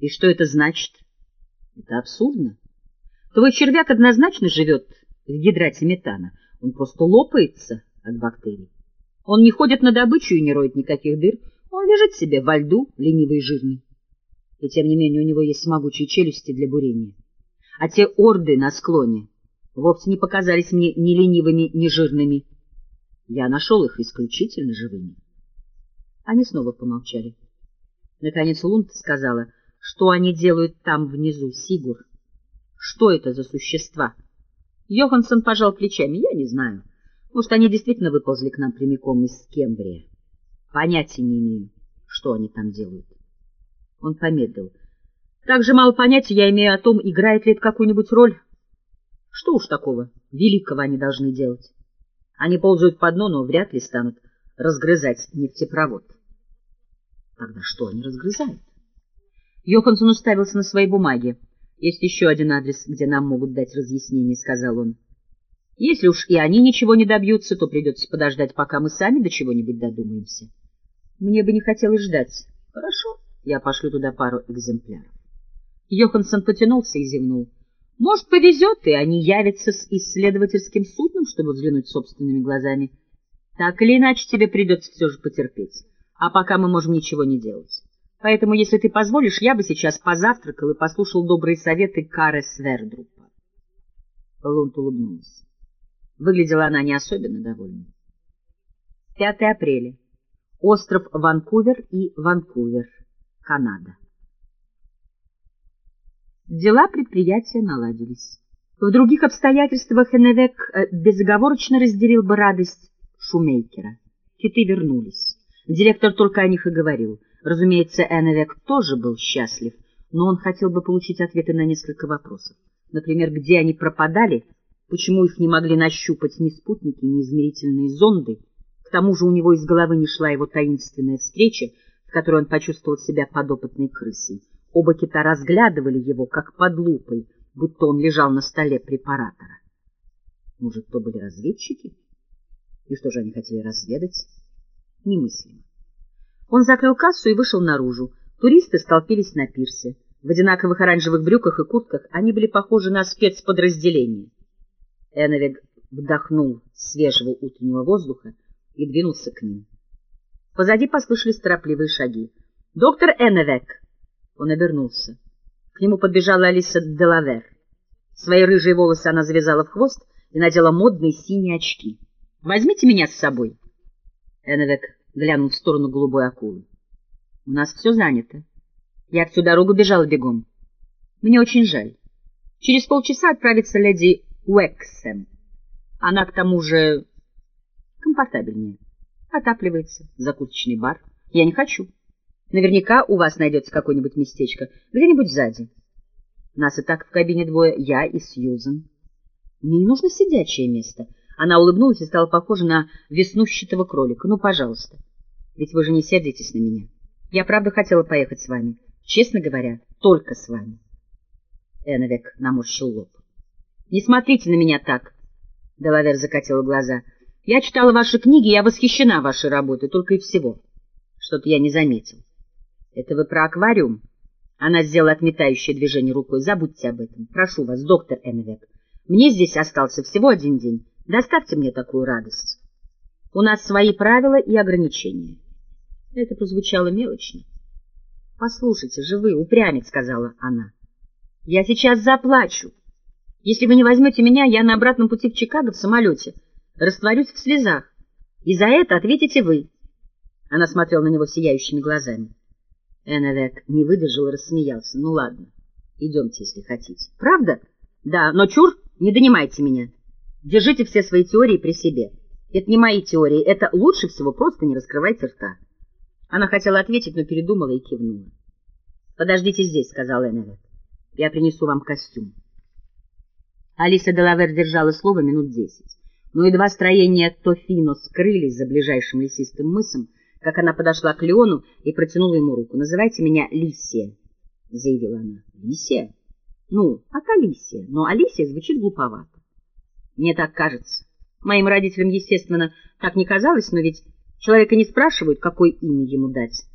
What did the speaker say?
И что это значит? Это абсурдно. Твой червяк однозначно живет в гидрате метана. Он просто лопается от бактерий. Он не ходит на добычу и не роет никаких дыр. Он лежит себе во льду, ленивый и жирный. И тем не менее у него есть могучие челюсти для бурения. А те орды на склоне вовсе не показались мне ни ленивыми, ни жирными. Я нашел их исключительно живыми. Они снова помолчали. Наконец Лунд сказала, что они делают там внизу, Сигур. Что это за существа? Йоханссон пожал плечами. Я не знаю. Может, они действительно выползли к нам прямиком из Кембрия. Понятия не имею, что они там делают. Он помедлил. Так же мало понятия я имею о том, играет ли это какую-нибудь роль. Что уж такого великого они должны делать? Они ползают по дну, но вряд ли станут разгрызать нефтепровод. Тогда что они разгрызают? Йоханссон уставился на свои бумаги. Есть еще один адрес, где нам могут дать разъяснение, — сказал он. Если уж и они ничего не добьются, то придется подождать, пока мы сами до чего-нибудь додумаемся. Мне бы не хотелось ждать. Хорошо, я пошлю туда пару экземпляров. Йоханссон потянулся и зевнул. Может, повезет, и они явятся с исследовательским судном, чтобы взглянуть собственными глазами. Так или иначе, тебе придется все же потерпеть. А пока мы можем ничего не делать. Поэтому, если ты позволишь, я бы сейчас позавтракал и послушал добрые советы Кары Свердрупа. Лунд улыбнулась. Выглядела она не особенно довольной. 5 апреля. Остров Ванкувер и Ванкувер, Канада. Дела предприятия наладились. В других обстоятельствах Эннвек э, безоговорочно разделил бы радость Шумейкера. Киты вернулись. Директор только о них и говорил. Разумеется, Эннвек тоже был счастлив, но он хотел бы получить ответы на несколько вопросов. Например, где они пропадали, Почему их не могли нащупать ни спутники, ни измерительные зонды? К тому же у него из головы не шла его таинственная встреча, в которой он почувствовал себя подопытной крысой. Оба кита разглядывали его, как под лупой, будто он лежал на столе препаратора. Может, то были разведчики? И что же они хотели разведать? Немыслимо. Он закрыл кассу и вышел наружу. Туристы столпились на пирсе. В одинаковых оранжевых брюках и куртках они были похожи на спецподразделение. Эновик вдохнул свежего утреннего воздуха и двинулся к ним. Позади послышались торопливые шаги. «Доктор Эновек!» Он обернулся. К нему подбежала Алиса Делавер. Свои рыжие волосы она завязала в хвост и надела модные синие очки. «Возьмите меня с собой!» Эновек глянул в сторону голубой акулы. «У нас все занято. Я всю дорогу бежала бегом. Мне очень жаль. Через полчаса отправится леди Уэксем. Она к тому же комфортабельнее. Отапливается, закусочный бар. Я не хочу. Наверняка у вас найдется какое-нибудь местечко, где-нибудь сзади. Нас и так в кабине двое, я и Сьюзен. Мне не нужно сидячее место. Она улыбнулась и стала похожа на веснущатого кролика. Ну, пожалуйста. Ведь вы же не сердитесь на меня. Я правда хотела поехать с вами. Честно говоря, только с вами. Эновек наморщил лоб. Не смотрите на меня так. Делавер закатила глаза. Я читала ваши книги, я восхищена вашей работой, только и всего. Что-то я не заметил. Это вы про аквариум? Она сделала отметающее движение рукой. Забудьте об этом. Прошу вас, доктор Энвек. Мне здесь остался всего один день. Доставьте мне такую радость. У нас свои правила и ограничения. Это прозвучало мелочно. Послушайте же вы, упрямец, сказала она. Я сейчас заплачу. Если вы не возьмете меня, я на обратном пути в Чикаго в самолете растворюсь в слезах. И за это ответите вы. Она смотрела на него сияющими глазами. Эннвек не выдержал и рассмеялся. Ну ладно, идемте, если хотите. Правда? Да, но чур, не донимайте меня. Держите все свои теории при себе. Это не мои теории, это лучше всего просто не раскрывайте рта. Она хотела ответить, но передумала и кивнула. «Подождите здесь», — сказал Эннвек. «Я принесу вам костюм». Алиса Делавер держала слово минут десять. Но едва строения Тофино скрылись за ближайшим лесистым мысом, как она подошла к Леону и протянула ему руку. «Называйте меня Лисия», — заявила она. «Лисия?» «Ну, от Алисия, но Алисия звучит глуповато». «Мне так кажется. Моим родителям, естественно, так не казалось, но ведь человека не спрашивают, какое имя ему дать».